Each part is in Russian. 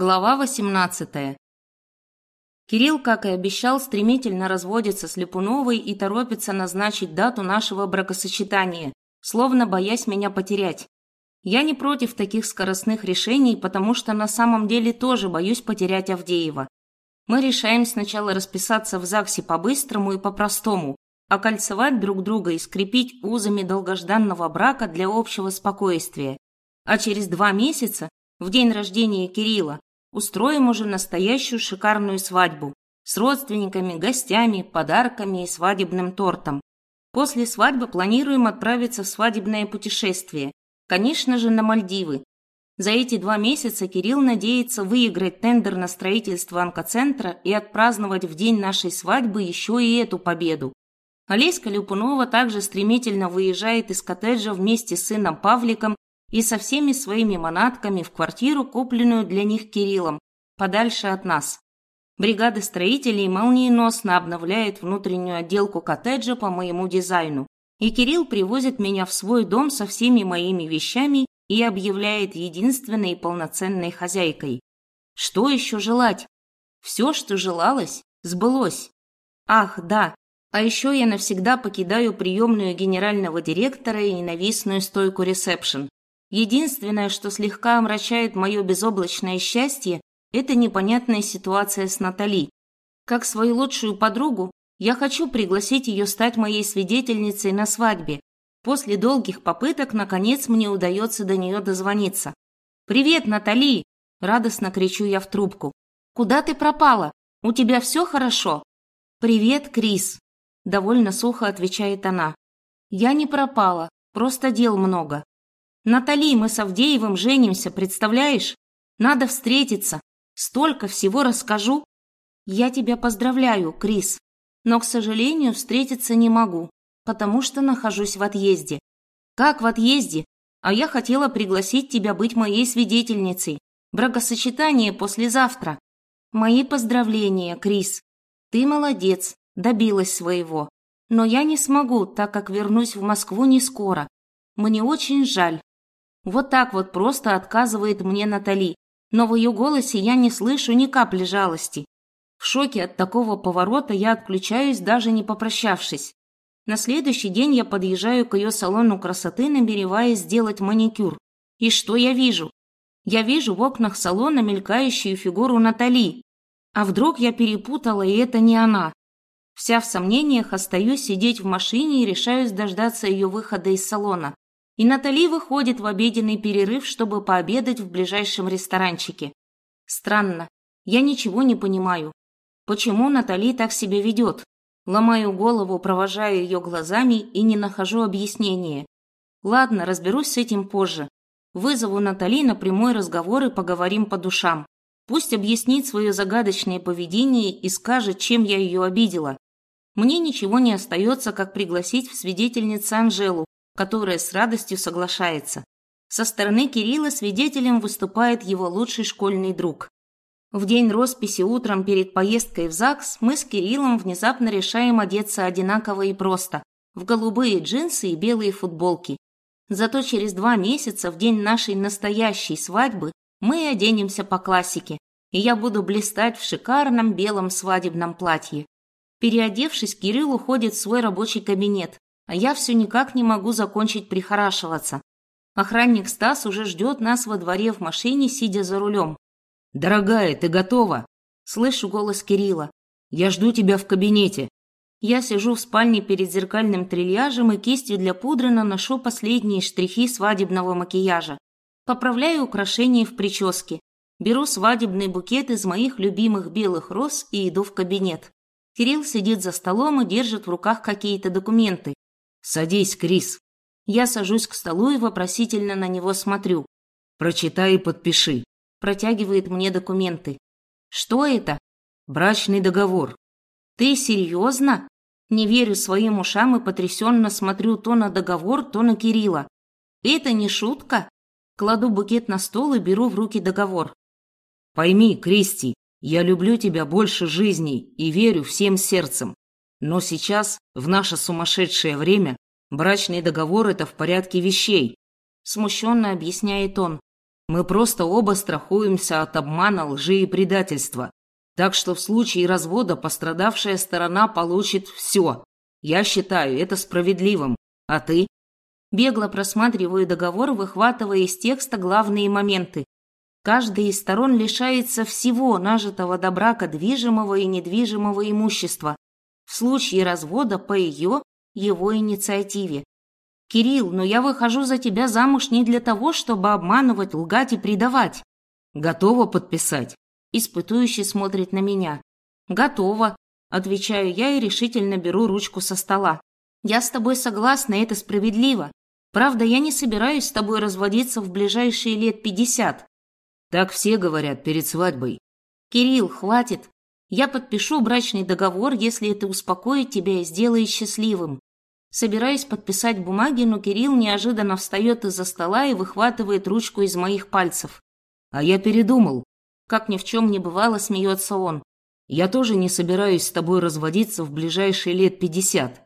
Глава 18. Кирилл, как и обещал, стремительно разводится с Липуновой и торопится назначить дату нашего бракосочетания, словно боясь меня потерять. Я не против таких скоростных решений, потому что на самом деле тоже боюсь потерять Авдеева. Мы решаем сначала расписаться в ЗАГСе по-быстрому и по-простому, окольцевать друг друга и скрепить узами долгожданного брака для общего спокойствия. А через два месяца, в день рождения Кирилла, устроим уже настоящую шикарную свадьбу с родственниками, гостями, подарками и свадебным тортом. После свадьбы планируем отправиться в свадебное путешествие, конечно же, на Мальдивы. За эти два месяца Кирилл надеется выиграть тендер на строительство онкоцентра и отпраздновать в день нашей свадьбы еще и эту победу. Олеська Люпунова также стремительно выезжает из коттеджа вместе с сыном Павликом и со всеми своими манатками в квартиру, купленную для них Кириллом, подальше от нас. Бригада строителей молниеносно обновляет внутреннюю отделку коттеджа по моему дизайну, и Кирилл привозит меня в свой дом со всеми моими вещами и объявляет единственной полноценной хозяйкой. Что еще желать? Все, что желалось, сбылось. Ах, да, а еще я навсегда покидаю приемную генерального директора и ненавистную стойку ресепшн. Единственное, что слегка омрачает мое безоблачное счастье, это непонятная ситуация с Натали. Как свою лучшую подругу, я хочу пригласить ее стать моей свидетельницей на свадьбе. После долгих попыток, наконец, мне удается до нее дозвониться. «Привет, Натали!» – радостно кричу я в трубку. «Куда ты пропала? У тебя все хорошо?» «Привет, Крис!» – довольно сухо отвечает она. «Я не пропала, просто дел много. Натали, мы с Авдеевым женимся, представляешь? Надо встретиться. Столько всего расскажу. Я тебя поздравляю, Крис. Но, к сожалению, встретиться не могу, потому что нахожусь в отъезде. Как в отъезде? А я хотела пригласить тебя быть моей свидетельницей. Бракосочетание послезавтра. Мои поздравления, Крис. Ты молодец, добилась своего. Но я не смогу, так как вернусь в Москву не скоро. Мне очень жаль. Вот так вот просто отказывает мне Натали, но в ее голосе я не слышу ни капли жалости. В шоке от такого поворота я отключаюсь, даже не попрощавшись. На следующий день я подъезжаю к ее салону красоты, намереваясь сделать маникюр. И что я вижу? Я вижу в окнах салона мелькающую фигуру Натали. А вдруг я перепутала, и это не она? Вся в сомнениях остаюсь сидеть в машине и решаюсь дождаться ее выхода из салона и Натали выходит в обеденный перерыв, чтобы пообедать в ближайшем ресторанчике. Странно, я ничего не понимаю. Почему Натали так себя ведет? Ломаю голову, провожаю ее глазами и не нахожу объяснения. Ладно, разберусь с этим позже. Вызову Натали на прямой разговор и поговорим по душам. Пусть объяснит свое загадочное поведение и скажет, чем я ее обидела. Мне ничего не остается, как пригласить в свидетельницы Анжелу, которая с радостью соглашается. Со стороны Кирилла свидетелем выступает его лучший школьный друг. В день росписи утром перед поездкой в ЗАГС мы с Кириллом внезапно решаем одеться одинаково и просто, в голубые джинсы и белые футболки. Зато через два месяца, в день нашей настоящей свадьбы, мы оденемся по классике, и я буду блистать в шикарном белом свадебном платье. Переодевшись, Кирилл уходит в свой рабочий кабинет, а я все никак не могу закончить прихорашиваться. Охранник Стас уже ждет нас во дворе в машине, сидя за рулем. «Дорогая, ты готова?» Слышу голос Кирилла. «Я жду тебя в кабинете». Я сижу в спальне перед зеркальным трильяжем и кистью для пудры наношу последние штрихи свадебного макияжа. Поправляю украшения в прическе. Беру свадебный букет из моих любимых белых роз и иду в кабинет. Кирилл сидит за столом и держит в руках какие-то документы. «Садись, Крис». Я сажусь к столу и вопросительно на него смотрю. «Прочитай и подпиши». Протягивает мне документы. «Что это?» «Брачный договор». «Ты серьезно?» Не верю своим ушам и потрясенно смотрю то на договор, то на Кирилла. «Это не шутка?» Кладу букет на стол и беру в руки договор. «Пойми, Кристи, я люблю тебя больше жизней и верю всем сердцем. Но сейчас, в наше сумасшедшее время, брачный договор – это в порядке вещей. Смущенно объясняет он. Мы просто оба страхуемся от обмана, лжи и предательства. Так что в случае развода пострадавшая сторона получит все. Я считаю это справедливым. А ты? Бегло просматриваю договор, выхватывая из текста главные моменты. Каждая из сторон лишается всего нажитого до брака движимого и недвижимого имущества в случае развода по ее, его инициативе. Кирилл, но я выхожу за тебя замуж не для того, чтобы обманывать, лгать и предавать. Готова подписать? Испытующий смотрит на меня. Готова, отвечаю я и решительно беру ручку со стола. Я с тобой согласна, это справедливо. Правда, я не собираюсь с тобой разводиться в ближайшие лет пятьдесят. Так все говорят перед свадьбой. Кирилл, хватит. Я подпишу брачный договор, если это успокоит тебя и сделает счастливым. Собираюсь подписать бумаги, но Кирилл неожиданно встает из-за стола и выхватывает ручку из моих пальцев. А я передумал. Как ни в чем не бывало, смеется он. Я тоже не собираюсь с тобой разводиться в ближайшие лет пятьдесят.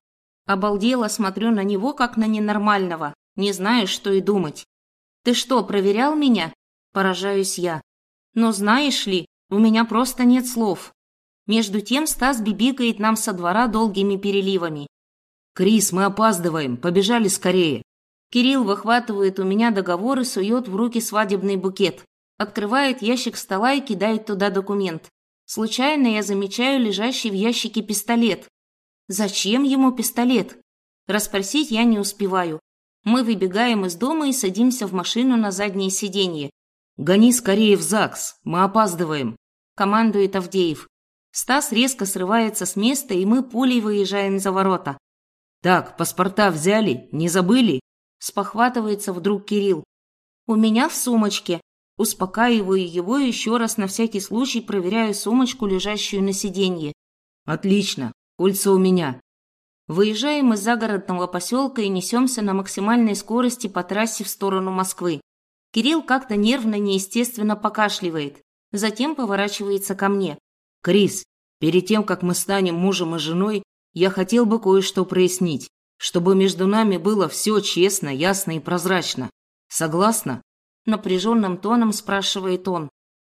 Обалдело смотрю на него, как на ненормального. Не знаю, что и думать. Ты что, проверял меня? Поражаюсь я. Но знаешь ли, у меня просто нет слов. Между тем Стас бибикает нам со двора долгими переливами. «Крис, мы опаздываем, побежали скорее!» Кирилл выхватывает у меня договор и сует в руки свадебный букет. Открывает ящик стола и кидает туда документ. Случайно я замечаю лежащий в ящике пистолет. Зачем ему пистолет? Расспросить я не успеваю. Мы выбегаем из дома и садимся в машину на заднее сиденье. «Гони скорее в ЗАГС, мы опаздываем», – командует Авдеев. Стас резко срывается с места, и мы пулей выезжаем за ворота. «Так, паспорта взяли? Не забыли?» Спохватывается вдруг Кирилл. «У меня в сумочке». Успокаиваю его и еще раз на всякий случай проверяю сумочку, лежащую на сиденье. «Отлично. Кольца у меня». Выезжаем из загородного поселка и несемся на максимальной скорости по трассе в сторону Москвы. Кирилл как-то нервно, неестественно покашливает. Затем поворачивается ко мне. «Крис, перед тем, как мы станем мужем и женой, я хотел бы кое-что прояснить, чтобы между нами было все честно, ясно и прозрачно. Согласна?» Напряженным тоном спрашивает он.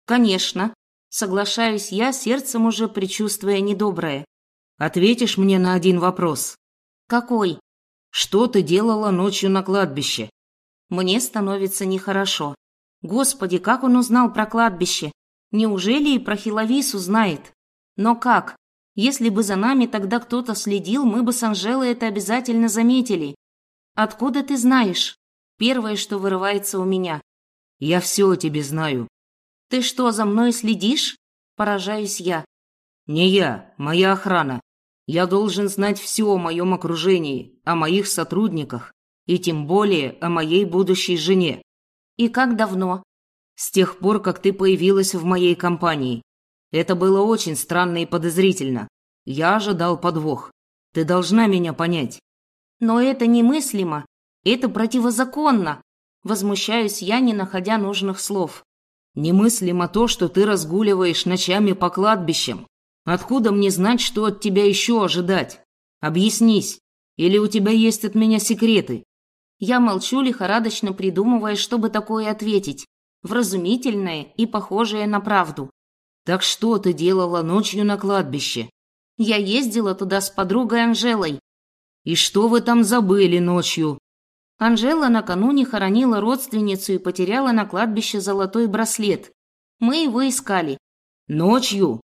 «Конечно». Соглашаюсь я, сердцем уже предчувствуя недоброе. «Ответишь мне на один вопрос?» «Какой?» «Что ты делала ночью на кладбище?» Мне становится нехорошо. Господи, как он узнал про кладбище? Неужели и про Хиловису знает? Но как? Если бы за нами тогда кто-то следил, мы бы с Анжелой это обязательно заметили. Откуда ты знаешь? Первое, что вырывается у меня. Я все о тебе знаю. Ты что, за мной следишь? Поражаюсь я. Не я, моя охрана. Я должен знать все о моем окружении, о моих сотрудниках и тем более о моей будущей жене. И как давно? С тех пор, как ты появилась в моей компании. Это было очень странно и подозрительно. Я ожидал подвох. Ты должна меня понять. Но это немыслимо. Это противозаконно. Возмущаюсь я, не находя нужных слов. Немыслимо то, что ты разгуливаешь ночами по кладбищам. Откуда мне знать, что от тебя еще ожидать? Объяснись. Или у тебя есть от меня секреты? Я молчу, лихорадочно придумывая, чтобы такое ответить. Вразумительное и похожее на правду. Так что ты делала ночью на кладбище? Я ездила туда с подругой Анжелой. И что вы там забыли ночью? Анжела накануне хоронила родственницу и потеряла на кладбище золотой браслет. Мы его искали. Ночью?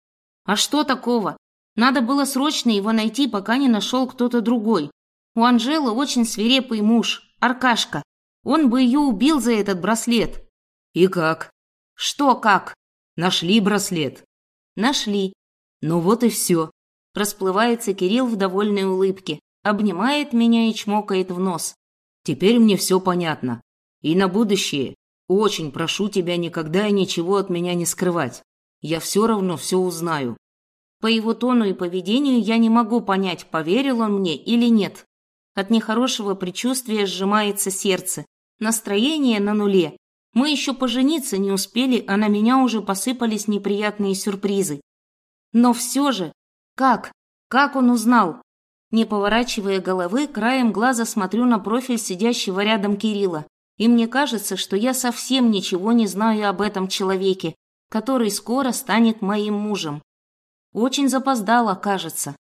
А что такого? Надо было срочно его найти, пока не нашел кто-то другой. У Анжелы очень свирепый муж, Аркашка. Он бы ее убил за этот браслет. И как? Что как? Нашли браслет. Нашли. Ну вот и все. Расплывается Кирилл в довольной улыбке, обнимает меня и чмокает в нос. Теперь мне все понятно. И на будущее очень прошу тебя никогда и ничего от меня не скрывать. Я все равно все узнаю. По его тону и поведению я не могу понять, поверил он мне или нет. От нехорошего предчувствия сжимается сердце. Настроение на нуле. Мы еще пожениться не успели, а на меня уже посыпались неприятные сюрпризы. Но все же, как? Как он узнал? Не поворачивая головы, краем глаза смотрю на профиль сидящего рядом Кирилла. И мне кажется, что я совсем ничего не знаю об этом человеке, который скоро станет моим мужем. Очень запоздало, кажется.